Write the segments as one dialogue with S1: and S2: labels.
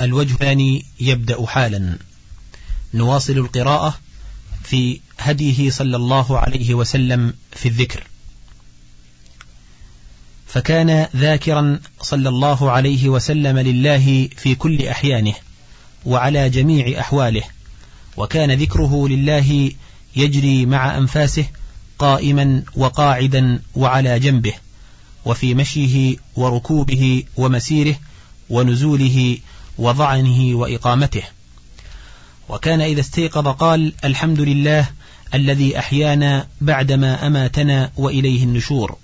S1: الوجه الثاني يبدأ حالا. نواصل القراءة في هديه صلى الله عليه وسلم في الذكر. فكان ذاكرا صلى الله عليه وسلم لله في كل أحيانه وعلى جميع أحواله وكان ذكره لله يجري مع أنفاسه قائما وقاعدا وعلى جنبه وفي مشيه وركوبه ومسيره ونزوله وضعنه وإقامته. وكان إذا استيقظ قال الحمد لله الذي أحيانا بعدما أماتنا وإليه النشور.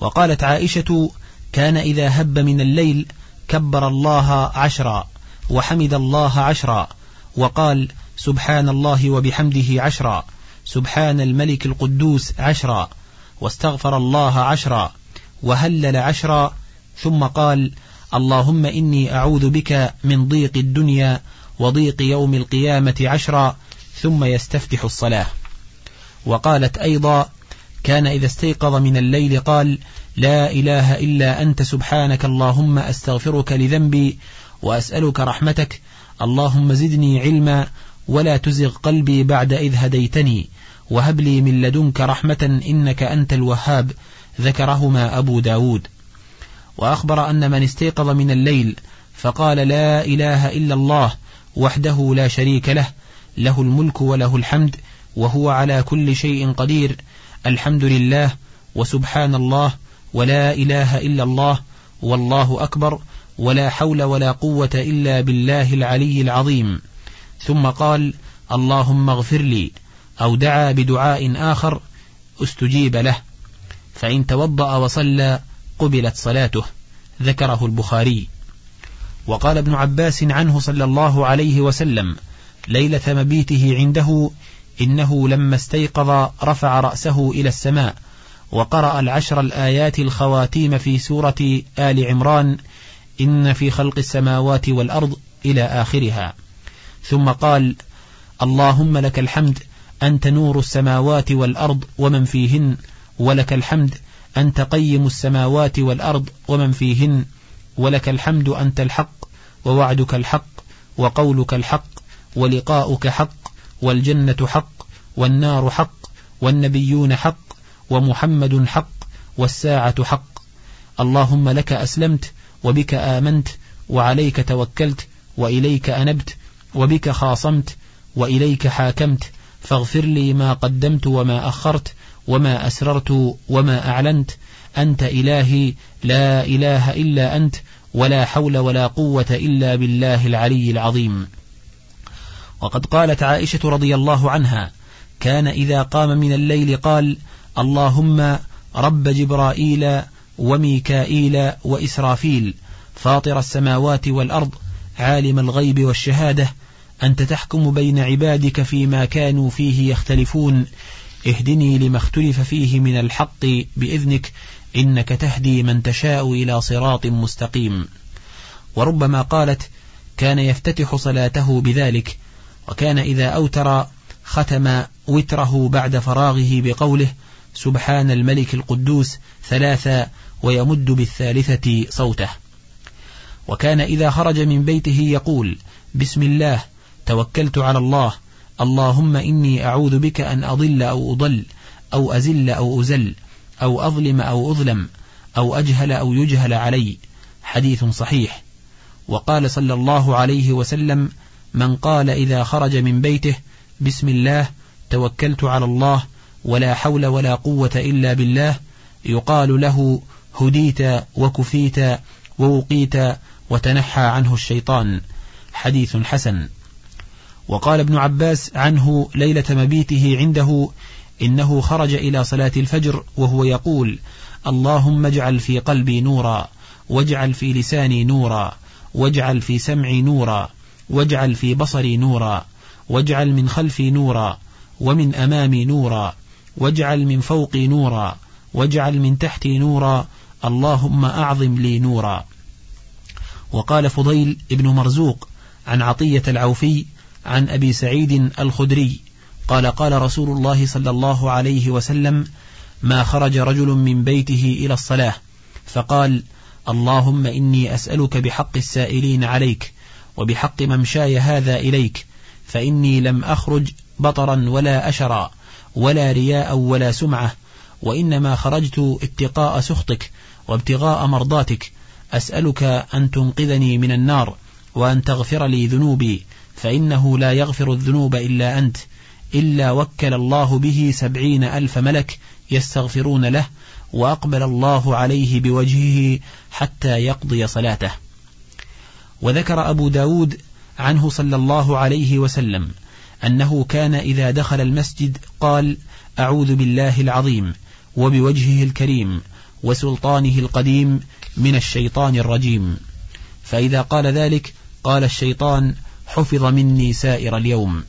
S1: وقالت عائشة كان إذا هب من الليل كبر الله عشرا وحمد الله عشرا وقال سبحان الله وبحمده عشرا سبحان الملك القدوس عشرا واستغفر الله عشرا وهلل عشرا ثم قال اللهم إني أعوذ بك من ضيق الدنيا وضيق يوم القيامة عشرا ثم يستفتح الصلاة. وقالت أيضا كان إذا استيقظ من الليل قال لا إله إلا أنت سبحانك اللهم أستغفرك لذنبي وأسألك رحمتك. اللهم زدني علما ولا تزغ قلبي بعد إذ هديتني. وهب لي من لدنك رحمة إنك أنت الوهاب. ذكرهما أبو داود. وأخبر أن من استيقظ من الليل فقال لا إله إلا الله وحده لا شريك له له الملك وله الحمد وهو على كل شيء قدير الحمد لله وسبحان الله ولا إله إلا الله والله أكبر ولا حول ولا قوة إلا بالله العلي العظيم. ثم قال اللهم اغفر لي أو دعا بدعاء آخر أستجيب له. فإن توضأ وصلى قبلت صلاته ذكره البخاري. وقال ابن عباس عنه صلى الله عليه وسلم ليلة مبيته عنده إنه لما استيقظ رفع رأسه إلى السماء وقرأ العشر الآيات الخواتيم في سورة آل عمران إن في خلق السماوات والأرض إلى آخرها. ثم قال اللهم لك الحمد أنت نور السماوات والأرض ومن فيهن ولك الحمد أنت قيم السماوات والأرض ومن فيهن ولك الحمد أنت الحق ووعدك الحق وقولك الحق ولقاؤك حق والجنة حق والنار حق والنبيون حق ومحمد حق والساعة حق. اللهم لك أسلمت وبك آمنت وعليك توكلت وإليك أنبت وبك خاصمت وإليك حاكمت. فاغفر لي ما قدمت وما أخرت وما أسررت وما أعلنت. أنت إلهي لا إله إلا أنت ولا حول ولا قوة إلا بالله العلي العظيم. وقد قالت عائشة رضي الله عنها كان إذا قام من الليل قال اللهم رب جبرائيل وميكائيل وإسرافيل فاطر السماوات والأرض عالم الغيب والشهادة أنت تحكم بين عبادك فيما كانوا فيه يختلفون. اهدني لما اختلف فيه من الحق بإذنك إنك تهدي من تشاء إلى صراط مستقيم. وربما قالت كان يفتتح صلاته بذلك وكان إذا أوتر ختم وتره بعد فراغه بقوله سبحان الملك القدوس ثلاثا ويمد بالثالثة صوته. وكان إذا خرج من بيته يقول بسم الله توكلت على الله اللهم إني أعوذ بك أن أضل أو أضل أو أزل أو أزل أو أظلم أو أظلم أو أجهل أو يجهل علي. حديث صحيح. وقال صلى الله عليه وسلم من قال إذا خرج من بيته بسم الله توكلت على الله ولا حول ولا قوة إلا بالله يقال له هديت وكفيت ووقيت وتنحى عنه الشيطان. حديث حسن. وقال ابن عباس عنه ليلة مبيته عنده إنه خرج إلى صلاة الفجر وهو يقول اللهم اجعل في قلبي نورا واجعل في لساني نورا واجعل في سمعي نورا واجعل في بصري نورا واجعل من خلفي نورا ومن أمامي نورا واجعل من فوقي نورا واجعل من تحتي نورا اللهم أعظم لي نورا. وقال فضيل ابن مرزوق عن عطية العوفي عن أبي سعيد الخدري قال قال رسول الله صلى الله عليه وسلم ما خرج رجل من بيته إلى الصلاة. فقال اللهم إني أسألك بحق السائلين عليك وبحق ممشاي هذا إليك فإني لم أخرج بطرا ولا أشرا ولا رياء ولا سمعة وإنما خرجت اتقاء سخطك وابتغاء مرضاتك أسألك أن تنقذني من النار وأن تغفر لي ذنوبي فإنه لا يغفر الذنوب إلا أنت إلا وكل الله به سبعين ألف ملك يستغفرون له وأقبل الله عليه بوجهه حتى يقضي صلاته. وذكر أبو داود عنه صلى الله عليه وسلم أنه كان إذا دخل المسجد قال أعوذ بالله العظيم وبوجهه الكريم وسلطانه القديم من الشيطان الرجيم. فإذا قال ذلك قال الشيطان حفظ مني سائر اليوم.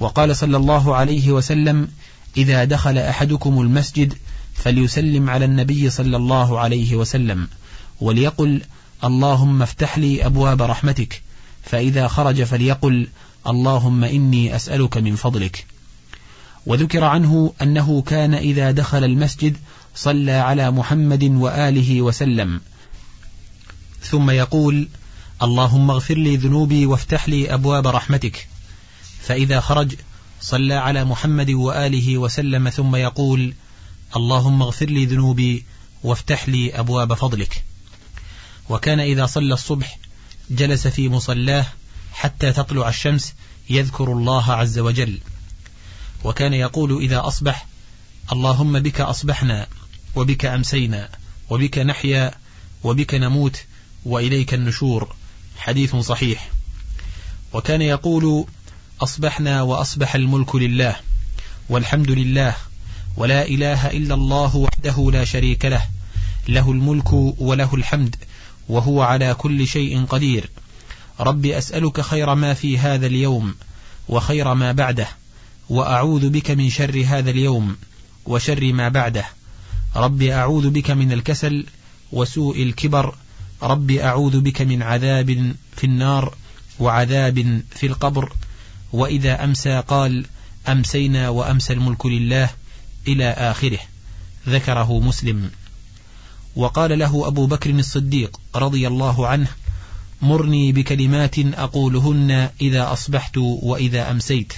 S1: وقال صلى الله عليه وسلم إذا دخل أحدكم المسجد فليسلم على النبي صلى الله عليه وسلم وليقل اللهم افتح لي أبواب رحمتك فإذا خرج فليقل اللهم إني أسألك من فضلك وذكر عنه أنه كان إذا دخل المسجد صلى على محمد وآله وسلم. ثم يقول اللهم اغفر لي ذنوبي وافتح لي أبواب رحمتك. فإذا خرج صلى على محمد وآله وسلم ثم يقول اللهم اغفر لي ذنوبي وافتح لي أبواب فضلك. وكان إذا صلى الصبح جلس في مصلاه حتى تطلع الشمس يذكر الله عز وجل. وكان يقول إذا أصبح اللهم بك أصبحنا وبك أمسينا وبك نحيا وبك نموت وإليك النشور. حديث صحيح. وكان يقول أصبحنا وأصبح الملك لله والحمد لله ولا إله إلا الله وحده لا شريك له له الملك وله الحمد وهو على كل شيء قدير. رب أسألك خير ما في هذا اليوم وخير ما بعده وأعوذ بك من شر هذا اليوم وشر ما بعده. رب أعوذ بك من الكسل وسوء الكبر رب أعوذ بك من عذاب في النار وعذاب في القبر. وإذا أمسى قال أمسينا وأمسى الملك لله إلى آخره. ذكره مسلم. وقال له أبو بكر الصديق رضي الله عنه مرني بكلمات أقولهن إذا أصبحت وإذا أمسيت.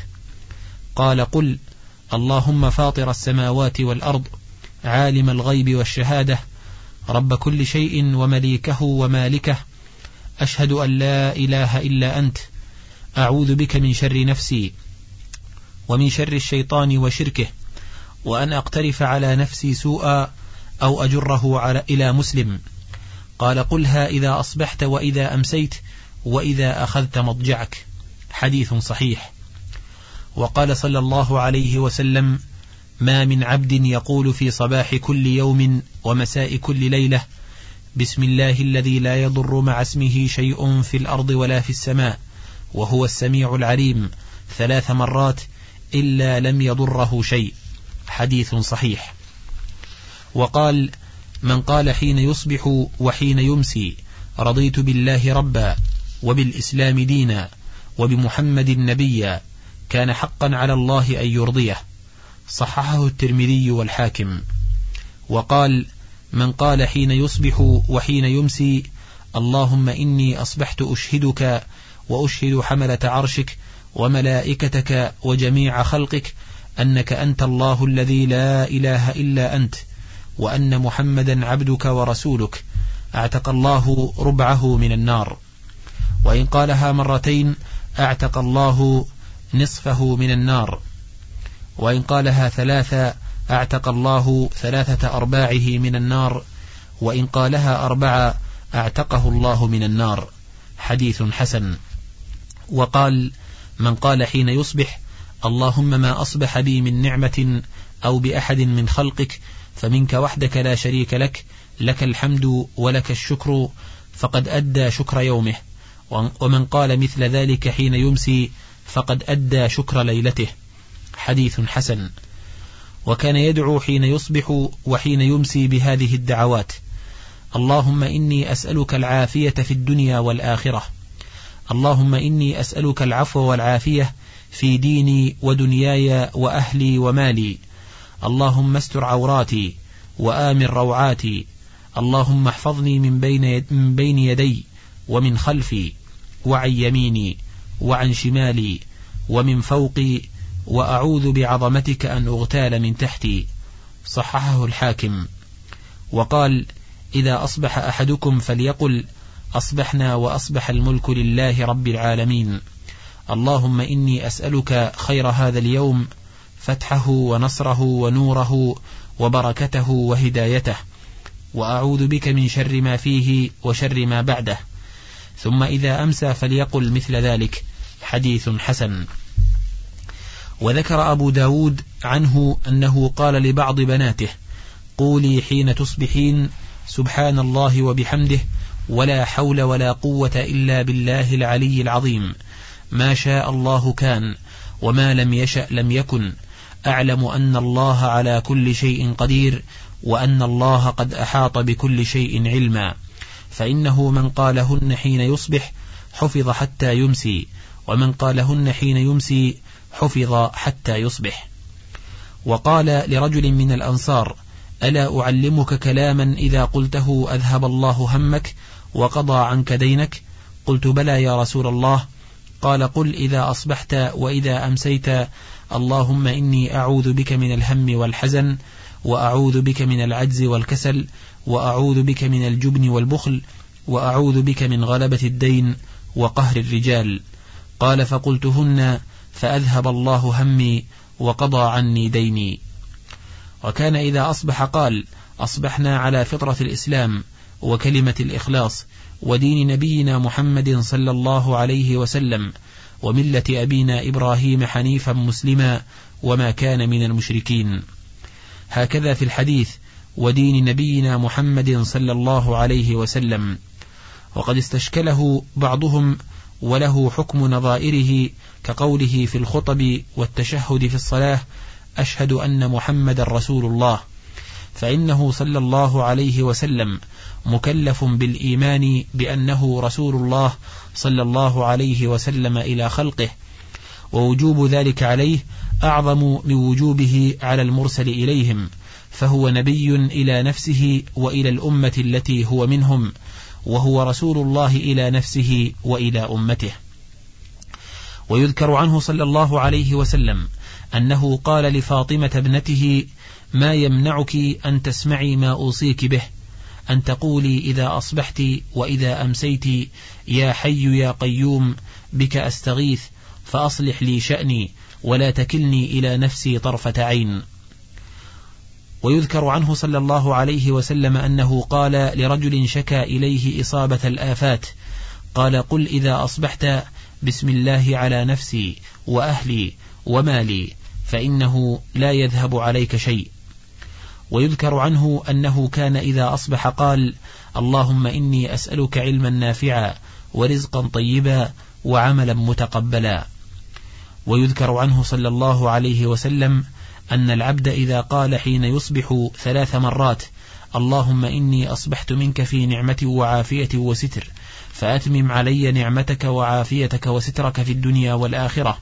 S1: قال قل اللهم فاطر السماوات والأرض عالم الغيب والشهادة رب كل شيء ومليكه ومالكه. أشهد أن لا إله إلا أنت. أعوذ بك من شر نفسي ومن شر الشيطان وشركه. وأن أقترف على نفسي سوءا أو أجره على إلى مسلم. قال قلها إذا أصبحت وإذا أمسيت وإذا أخذت مضجعك. حديث صحيح. وقال صلى الله عليه وسلم ما من عبد يقول في صباح كل يوم ومساء كل ليلة بسم الله الذي لا يضر مع اسمه شيء في الأرض ولا في السماء وهو السميع العليم ثلاث مرات إلا لم يضره شيء. حديث صحيح. وقال من قال حين يصبح وحين يمسي رضيت بالله ربا وبالإسلام دينا وبمحمد نبيا كان حقا على الله أن يرضيه. صححه الترمذي والحاكم. وقال من قال حين يصبح وحين يمسي اللهم إني أصبحت أشهدك وأشهد حملة عرشك وملائكتك وجميع خلقك أنك أنت الله الذي لا إله إلا أنت وأن محمدا عبدك ورسولك أعتق الله ربعه من النار. وإن قالها مرتين أعتق الله نصفه من النار. وإن قالها ثلاثة أعتق الله ثلاثة أرباعه من النار وإن قالها أربعة أعتقه الله من النار. حديث حسن. وقال من قال حين يصبح اللهم ما أصبح بي من نعمة أو بأحد من خلقك فمنك وحدك لا شريك لك لك الحمد ولك الشكر فقد أدى شكر يومه. ومن قال مثل ذلك حين يمسي فقد أدى شكر ليلته. حديث حسن. وكان يدعو حين يصبح وحين يمسي بهذه الدعوات. اللهم إني أسألك العافية في الدنيا والآخرة. اللهم إني أسألك العفو والعافية في ديني ودنياي وأهلي ومالي. اللهم استر عوراتي وآمن روعاتي. اللهم احفظني من بين, من بين يدي ومن خلفي وعن يميني وعن شمالي ومن فوقي وأعوذ بعظمتك أن أغتال من تحتي. صححه الحاكم. وقال إذا أصبح أحدكم فليقل أصبحنا وأصبح الملك لله رب العالمين. اللهم إني أسألك خير هذا اليوم فتحه ونصره ونوره وبركته وهدايته. وأعوذ بك من شر ما فيه وشر ما بعده. ثم إذا أمسى فليقل مثل ذلك. حديث حسن. وذكر أبو داود عنه أنه قال لبعض بناته قولي حين تصبحين سبحان الله وبحمده ولا حول ولا قوة إلا بالله العلي العظيم. ما شاء الله كان وما لم يشأ لم يكن. أعلم أن الله على كل شيء قدير وأن الله قد أحاط بكل شيء علما. فإنه من قالهن حين يصبح حفظ حتى يمسي ومن قالهن حين يمسي حفظ حتى يصبح. وقال لرجل من الأنصار ألا أعلمك كلاما إذا قلته أذهب الله همك وقضى عنك دينك؟ قلت بلى يا رسول الله. قال قل إذا أصبحت وإذا أمسيت اللهم إني أعوذ بك من الهم والحزن وأعوذ بك من العجز والكسل وأعوذ بك من الجبن والبخل وأعوذ بك من غلبة الدين وقهر الرجال. قال فقلتهن فأذهب الله همي وقضى عني ديني. وكان إذا أصبح قال أصبحنا على فطرة الإسلام وكلمة الإخلاص ودين نبينا محمد صلى الله عليه وسلم وملة أبينا إبراهيم حنيفا مسلما وما كان من المشركين. هكذا في الحديث ودين نبينا محمد صلى الله عليه وسلم. وقد استشكله بعضهم وله حكم نظائره كقوله في الخطب والتشهد في الصلاة أشهد أن محمد رسول الله. فإنه صلى الله عليه وسلم مكلف بالإيمان بأنه رسول الله صلى الله عليه وسلم إلى خلقه ووجوب ذلك عليه أعظم من وجوبه على المرسل إليهم فهو نبي إلى نفسه وإلى الأمة التي هو منهم. وهو رسول الله إلى نفسه وإلى أمته. ويذكر عنه صلى الله عليه وسلم أنه قال لفاطمة ابنته ما يمنعك أن تسمعي ما أوصيك به أن تقولي إذا أصبحت وإذا أمسيت يا حي يا قيوم بك أستغيث فأصلح لي شأني ولا تكلني إلى نفسي طرفة عين. ويذكر عنه صلى الله عليه وسلم أنه قال لرجل شكى إليه إصابة الآفات قال قل إذا أصبحت بسم الله على نفسي وأهلي ومالي فإنه لا يذهب عليك شيء. ويذكر عنه أنه كان إذا أصبح قال اللهم إني أسألك علما نافعا ورزقا طيبا وعملا متقبلا. ويذكر عنه صلى الله عليه وسلم أن العبد إذا قال حين يصبح ثلاث مرات اللهم إني أصبحت منك في نعمة وعافية وستر فأتمم علي نعمتك وعافيتك وسترك في الدنيا والآخرة.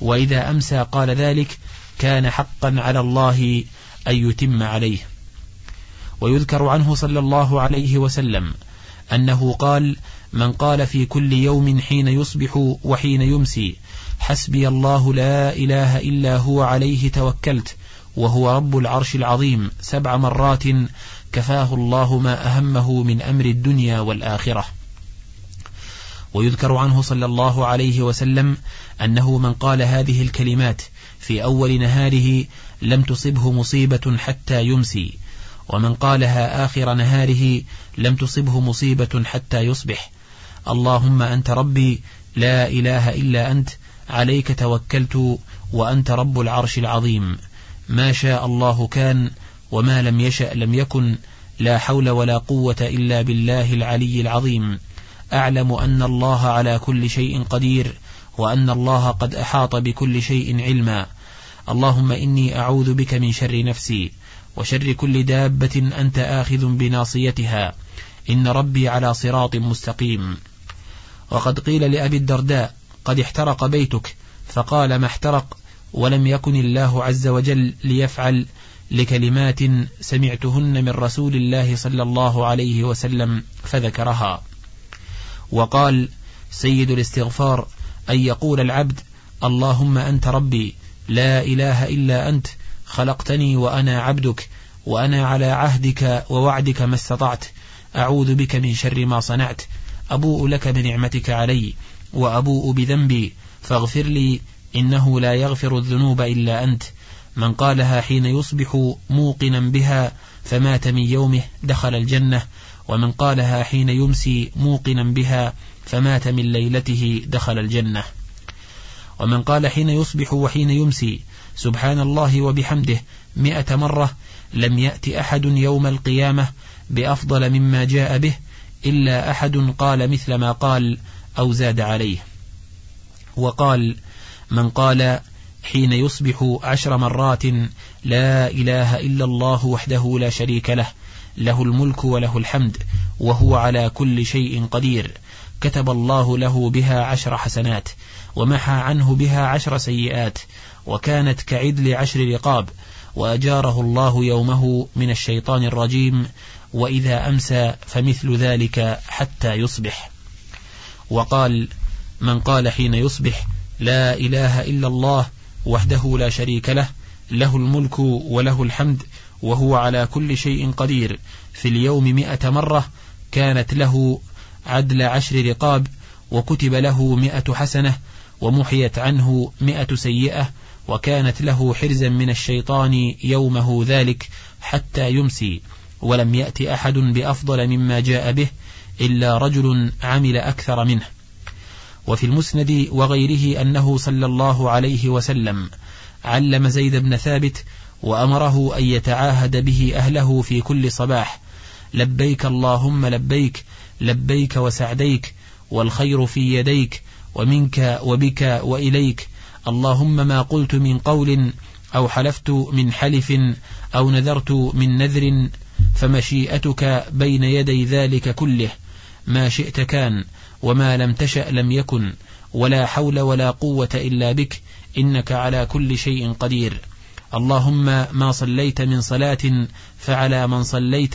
S1: وإذا أمسى قال ذلك كان حقا على الله أن يتم عليه. ويذكر عنه صلى الله عليه وسلم أنه قال من قال في كل يوم حين يصبح وحين يمسي حسبي الله لا إله إلا هو عليه توكلت وهو رب العرش العظيم سبع مرات كفاه الله ما أهمه من أمر الدنيا والآخرة. ويذكر عنه صلى الله عليه وسلم أنه من قال هذه الكلمات في أول نهاره لم تصبه مصيبة حتى يمسي ومن قالها آخر نهاره لم تصبه مصيبة حتى يصبح. اللهم أنت ربي لا إله إلا أنت عليك توكلت وأنت رب العرش العظيم. ما شاء الله كان وما لم يشأ لم يكن. لا حول ولا قوة إلا بالله العلي العظيم. أعلم أن الله على كل شيء قدير وأن الله قد أحاط بكل شيء علما. اللهم إني أعوذ بك من شر نفسي وشر كل دابة أنت آخذ بناصيتها. إن ربي على صراط مستقيم. وقد قيل لأبي الدرداء قد احترق بيتك. فقال ما احترق؟ ولم يكن الله عز وجل ليفعل لكلمات سمعتهن من رسول الله صلى الله عليه وسلم فذكرها. وقال سيد الاستغفار أن يقول العبد اللهم أنت ربي لا إله إلا أنت خلقتني وأنا عبدك وأنا على عهدك ووعدك ما استطعت أعوذ بك من شر ما صنعت أبوء لك بنعمتك علي. وأبوء بذنبي فاغفر لي إنه لا يغفر الذنوب إلا أنت. من قالها حين يصبح موقنا بها فمات من يومه دخل الجنة. ومن قالها حين يمسي موقنا بها فمات من ليلته دخل الجنة. ومن قال حين يصبح وحين يمسي سبحان الله وبحمده مئة مرة لم يأت أحد يوم القيامة بأفضل مما جاء به إلا أحد قال مثل ما قال أو زاد عليه. وقال من قال حين يصبح عشر مرات لا إله إلا الله وحده لا شريك له له الملك وله الحمد وهو على كل شيء قدير كتب الله له بها عشر حسنات ومحى عنه بها عشر سيئات وكانت كعدل عشر رقاب وأجاره الله يومه من الشيطان الرجيم وإذا أمسى فمثل ذلك حتى يصبح. وقال من قال حين يصبح لا إله إلا الله وحده لا شريك له له الملك وله الحمد وهو على كل شيء قدير. في اليوم مئة مرة كانت له عدل عشر رقاب وكتب له مئة حسنة ومحيت عنه مئة سيئة وكانت له حرزا من الشيطان يومه ذلك حتى يمسي. ولم يأت أحد بأفضل مما جاء به إلا رجل عمل أكثر منه. وفي المسند وغيره أنه صلى الله عليه وسلم علم زيد بن ثابت وأمره أن يتعاهد به أهله في كل صباح. لبيك اللهم لبيك لبيك وسعديك والخير في يديك ومنك وبك وإليك. اللهم ما قلت من قول أو حلفت من حلف أو نذرت من نذر فمشيئتك بين يدي ذلك كله. ما شئت كان وما لم تشأ لم يكن ولا حول ولا قوة إلا بك إنك على كل شيء قدير. اللهم ما صليت من صلاة فعلى من صليت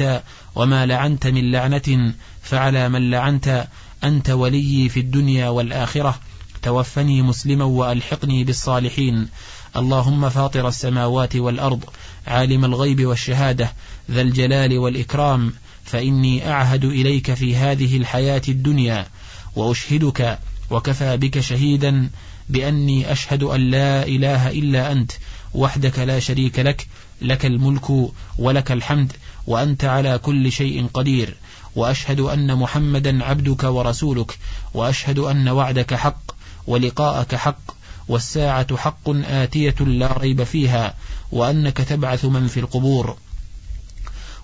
S1: وما لعنت من لعنة فعلى من لعنت. أنت ولي في الدنيا والآخرة. توفني مسلما وألحقني بالصالحين. اللهم فاطر السماوات والأرض عالم الغيب والشهادة ذا الجلال والإكرام. فإني أعهد إليك في هذه الحياة الدنيا وأشهدك وكفى بك شهيدا بأني أشهد أن لا إله إلا أنت وحدك لا شريك لك لك الملك ولك الحمد وأنت على كل شيء قدير وأشهد أن محمدا عبدك ورسولك وأشهد أن وعدك حق ولقاءك حق والساعة حق آتية لا ريب فيها وأنك تبعث من في القبور.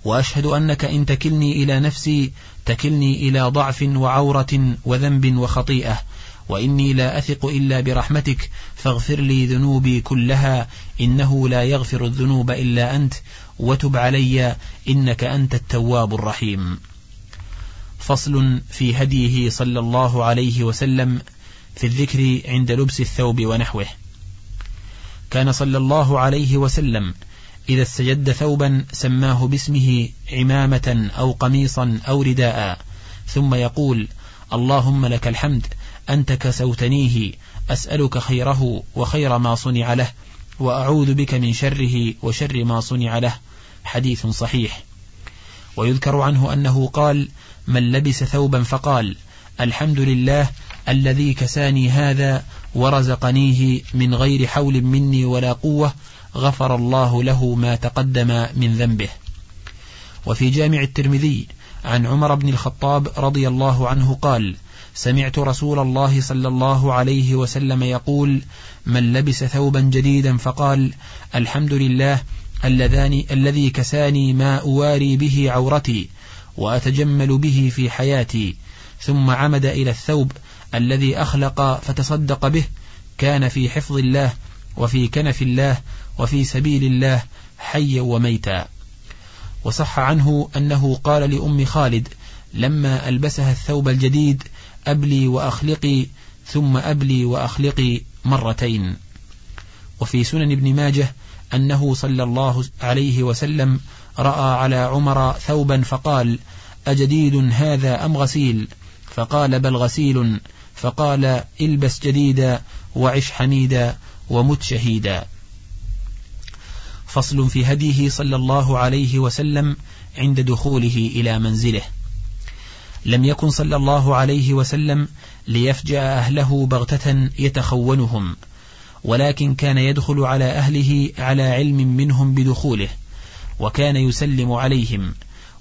S1: وأشهد أنك إن تكلني إلى نفسي تكلني إلى ضعف وعورة وذنب وخطيئة وإني لا أثق إلا برحمتك فاغفر لي ذنوبي كلها إنه لا يغفر الذنوب إلا أنت وتب علي إنك أنت التواب الرحيم. فصل في هديه صلى الله عليه وسلم في الذكر عند لبس الثوب ونحوه. كان صلى الله عليه وسلم إذا استجد ثوبا سماه باسمه عمامة أو قميصا أو رداء. ثم يقول اللهم لك الحمد أنت كسوتنيه أسألك خيره وخير ما صنع له وأعوذ بك من شره وشر ما صنع له. حديث صحيح. ويذكر عنه أنه قال من لبس ثوبا فقال الحمد لله الذي كساني هذا ورزقنيه من غير حول مني ولا قوة غفر الله له ما تقدم من ذنبه. وفي جامع الترمذي عن عمر بن الخطاب رضي الله عنه قال سمعت رسول الله صلى الله عليه وسلم يقول من لبس ثوبا جديدا فقال الحمد لله الذي كساني ما أواري به عورتي وأتجمل به في حياتي ثم عمد إلى الثوب الذي أخلق فتصدق به كان في حفظ الله وفي كنف الله وفي سبيل الله حيا وميتا. وصح عنه أنه قال لأم خالد لما ألبسها الثوب الجديد أبلي وأخلقي ثم أبلي وأخلقي مرتين. وفي سنن ابن ماجه أنه صلى الله عليه وسلم رأى على عمر ثوبا فقال أجديد هذا أم غسيل؟ فقال بل غسيل. فقال إلبس جديدا وعش حميدا ومت شهيدا. فصل في هديه صلى الله عليه وسلم عند دخوله إلى منزله. لم يكن صلى الله عليه وسلم ليفجأ أهله بغتة يتخونهم ولكن كان يدخل على أهله على علم منهم بدخوله وكان يسلم عليهم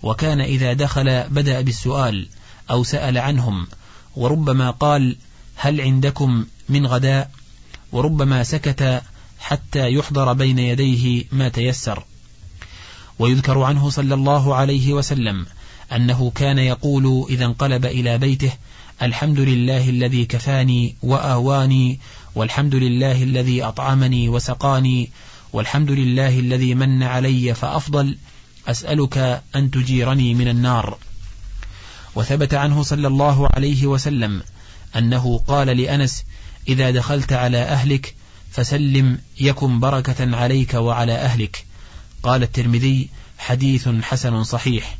S1: وكان إذا دخل بدأ بالسؤال أو سأل عنهم وربما قال هل عندكم من غداء وربما سكت حتى يحضر بين يديه ما تيسر. ويذكر عنه صلى الله عليه وسلم أنه كان يقول إذا انقلب إلى بيته الحمد لله الذي كفاني وآواني والحمد لله الذي أطعمني وسقاني والحمد لله الذي من علي فأفضل أسألك أن تجيرني من النار. وثبت عنه صلى الله عليه وسلم أنه قال لأنس إذا دخلت على أهلك فسلم يكن بركة عليك وعلى أهلك. قال الترمذي حديث حسن صحيح.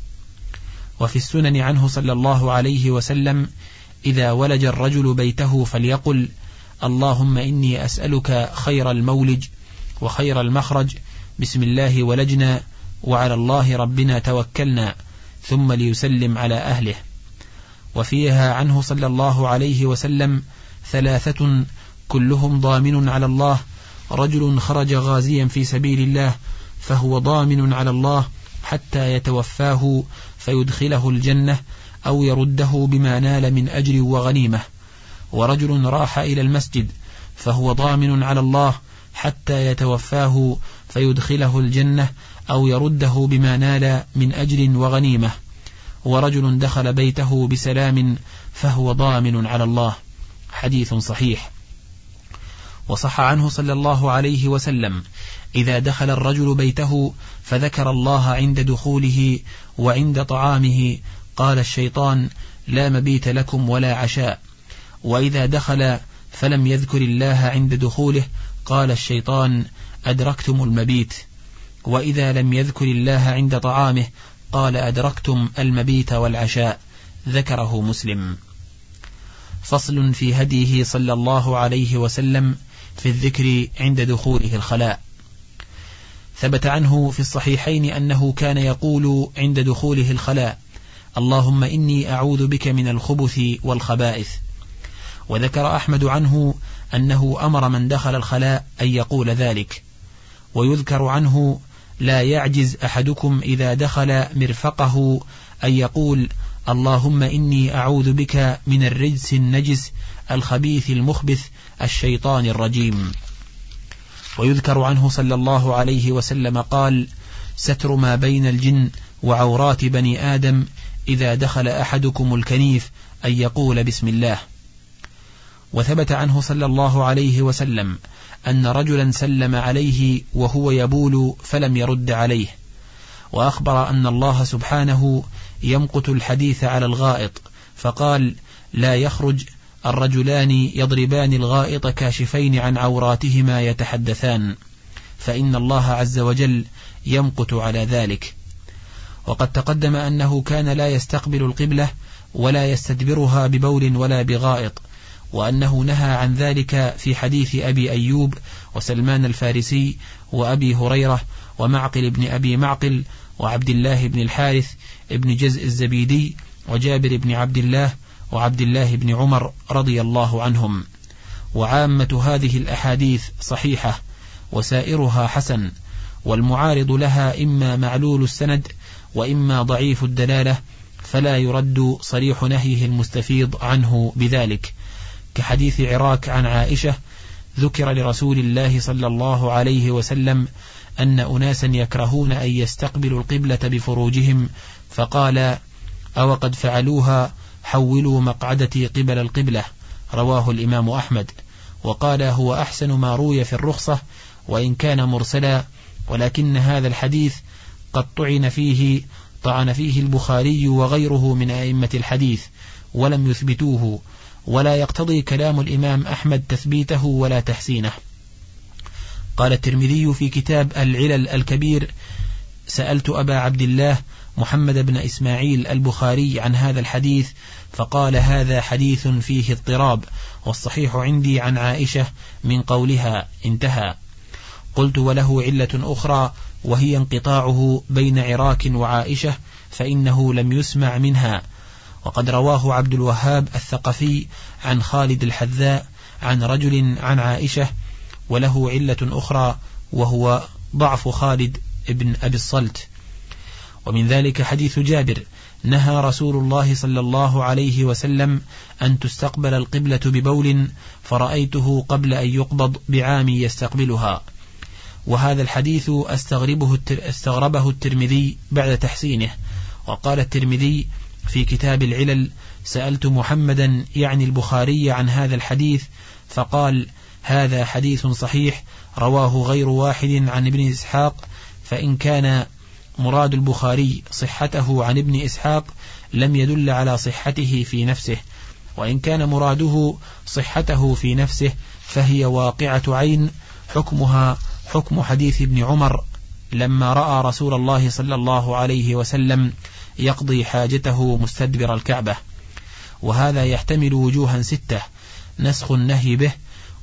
S1: وفي السنن عنه صلى الله عليه وسلم إذا ولج الرجل بيته فليقل اللهم إني أسألك خير المولج وخير المخرج بسم الله ولجنا وعلى الله ربنا توكلنا ثم ليسلم على أهله. وفيها عنه صلى الله عليه وسلم ثلاثة كلهم ضامن على الله. رجل خرج غازيا في سبيل الله فهو ضامن على الله حتى يتوفاه فيدخله الجنة أو يرده بما نال من أجر وغنيمة. ورجل راح إلى المسجد فهو ضامن على الله حتى يتوفاه فيدخله الجنة أو يرده بما نال من أجر وغنيمة. ورجل دخل بيته بسلام فهو ضامن على الله. حديث صحيح. وصح عنه صلى الله عليه وسلم إذا دخل الرجل بيته فذكر الله عند دخوله وعند طعامه قال الشيطان لا مبيت لكم ولا عشاء وإذا دخل فلم يذكر الله عند دخوله قال الشيطان أدركتم المبيت وإذا لم يذكر الله عند طعامه قال أدركتم المبيت والعشاء ذكره مسلم. فصل في هديه صلى الله عليه وسلم في الذكر عند دخوله الخلاء. ثبت عنه في الصحيحين أنه كان يقول عند دخوله الخلاء اللهم إني أعوذ بك من الخبث والخبائث. وذكر أحمد عنه أنه أمر من دخل الخلاء أن يقول ذلك. ويذكر عنه لا يعجز أحدكم إذا دخل مرفقه أن يقول اللهم إني أعوذ بك من الرجس النجس الخبيث المخبث الشيطان الرجيم. ويذكر عنه صلى الله عليه وسلم قال ستر ما بين الجن وعورات بني آدم إذا دخل أحدكم الكنيف أن يقول بسم الله وثبت عنه صلى الله عليه وسلم أن رجلا سلم عليه وهو يبول فلم يرد عليه. وأخبر أن الله سبحانه يمقت الحديث على الغائط فقال لا يخرج الرجلان يضربان الغائط كاشفين عن عوراتهما يتحدثان فإن الله عز وجل يمقت على ذلك. وقد تقدم أنه كان لا يستقبل القبلة ولا يستدبرها ببول ولا بغائط وأنه نهى عن ذلك في حديث أبي أيوب وسلمان الفارسي وأبي هريرة ومعقل بن أبي معقل وعبد الله بن الحارث ابن جزء الزبيدي وجابر بن عبد الله وعبد الله بن عمر رضي الله عنهم. وعامة هذه الأحاديث صحيحة وسائرها حسن والمعارض لها إما معلول السند وإما ضعيف الدلالة فلا يرد صريح نهيه المستفيض عنه بذلك. كحديث عراك عن عائشة ذكر لرسول الله صلى الله عليه وسلم أن أناسا يكرهون أن يستقبلوا القبلة بفروجهم فقال أو قد فعلوها حولوا مقعدتي قبل القبلة رواه الإمام أحمد. وقال هو أحسن ما روي في الرخصة وإن كان مرسلا ولكن هذا الحديث قد طعن فيه طعن فيه البخاري وغيره من أئمة الحديث ولم يثبتوه ولا يقتضي كلام الإمام أحمد تثبيته ولا تحسينه. قال الترمذي في كتاب العلل الكبير سألت أبا عبد الله محمد بن إسماعيل البخاري عن هذا الحديث فقال هذا حديث فيه اضطراب والصحيح عندي عن عائشة من قولها انتهى. قلت وله علة أخرى وهي انقطاعه بين عراك وعائشة فإنه لم يسمع منها. وقد رواه عبد الوهاب الثقفي عن خالد الحذاء عن رجل عن عائشة وله علة أخرى وهو ضعف خالد ابن أبي الصلت. ومن ذلك حديث جابر نهى رسول الله صلى الله عليه وسلم أن تستقبل القبلة ببول فرأيته قبل أن يقبض بعام يستقبلها. وهذا الحديث أستغربه أستغربه الترمذي بعد تحسينه. وقال الترمذي في كتاب العلل سألت محمدا يعني البخاري عن هذا الحديث فقال هذا حديث صحيح رواه غير واحد عن ابن إسحاق فإن كان مراد البخاري صحته عن ابن إسحاق لم يدل على صحته في نفسه وإن كان مراده صحته في نفسه فهي واقعة عين حكمها حكم حديث ابن عمر لما رأى رسول الله صلى الله عليه وسلم يقضي حاجته مستدبر الكعبة. وهذا يحتمل وجوها ستة نسخ النهي به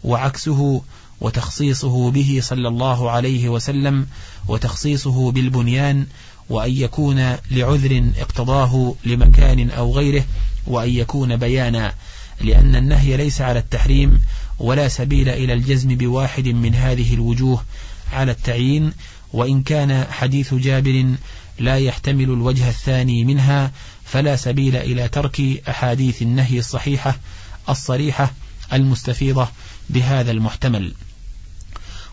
S1: وعكسه وتخصيصه به صلى الله عليه وسلم وتخصيصه بالبنيان وأن يكون لعذر اقتضاه لمكان أو غيره وأن يكون بيانا لأن النهي ليس على التحريم ولا سبيل إلى الجزم بواحد من هذه الوجوه على التعيين وإن كان حديث جابر لا يحتمل الوجه الثاني منها فلا سبيل إلى ترك أحاديث النهي الصحيحة الصريحة المستفيضة بهذا المحتمل.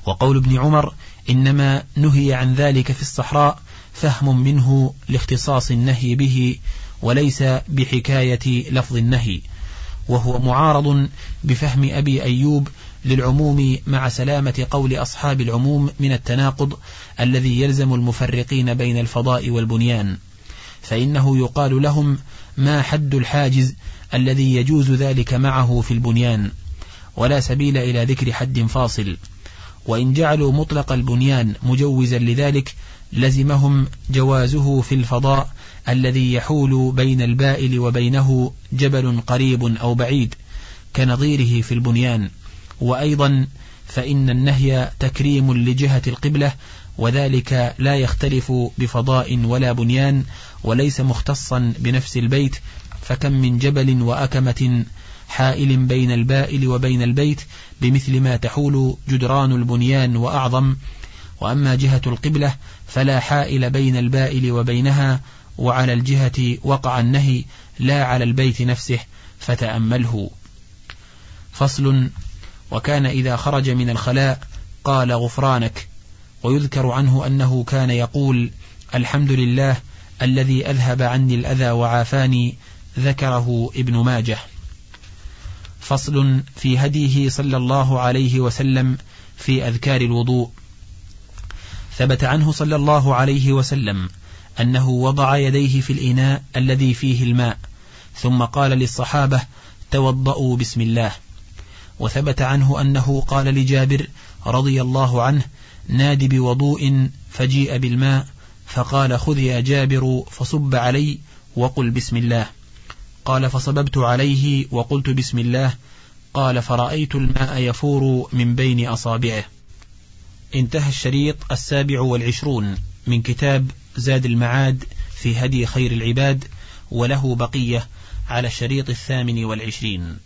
S1: وقول ابن عمر إنما نهي عن ذلك في الصحراء فهم منه لاختصاص النهي به وليس بحكاية لفظ النهي وهو معارض بفهم أبي أيوب للعموم مع سلامة قول أصحاب العموم من التناقض الذي يلزم المفرقين بين الفضاء والبنيان. فإنه يقال لهم ما حد الحاجز الذي يجوز ذلك معه في البنيان. ولا سبيل إلى ذكر حد فاصل. وإن جعلوا مطلق البنيان مجوزا لذلك لزمهم جوازه في الفضاء الذي يحول بين البائل وبينه جبل قريب أو بعيد كنظيره في البنيان. وأيضا فإن النهي تكريم لجهة القبلة وذلك لا يختلف بفضاء ولا بنيان وليس مختصا بنفس البيت فكم من جبل وأكمة حائل بين البائل وبين البيت بمثل ما تحول جدران البنيان وأعظم وأما جهة القبلة فلا حائل بين البائل وبينها وعلى الجهة وقع النهي لا على البيت نفسه فتأمله. فصل وكان إذا خرج من الخلاء قال غفرانك ويذكر عنه أنه كان يقول الحمد لله الذي أذهب عني الأذى وعافاني ذكره ابن ماجه. فصل في هديه صلى الله عليه وسلم في أذكار الوضوء. ثبت عنه صلى الله عليه وسلم أنه وضع يديه في الإناء الذي فيه الماء ثم قال للصحابة توضأوا بسم الله. وثبت عنه أنه قال لجابر رضي الله عنه ناد بوضوء فجيء بالماء فقال خذ يا جابر فصب علي وقل بسم الله. قال فصببت عليه وقلت بسم الله. قال فرأيت الماء يفور من بين أصابعه. انتهى الشريط السابع والعشرون من كتاب زاد المعاد في هدي خير العباد وله بقية على الشريط الثامن والعشرين.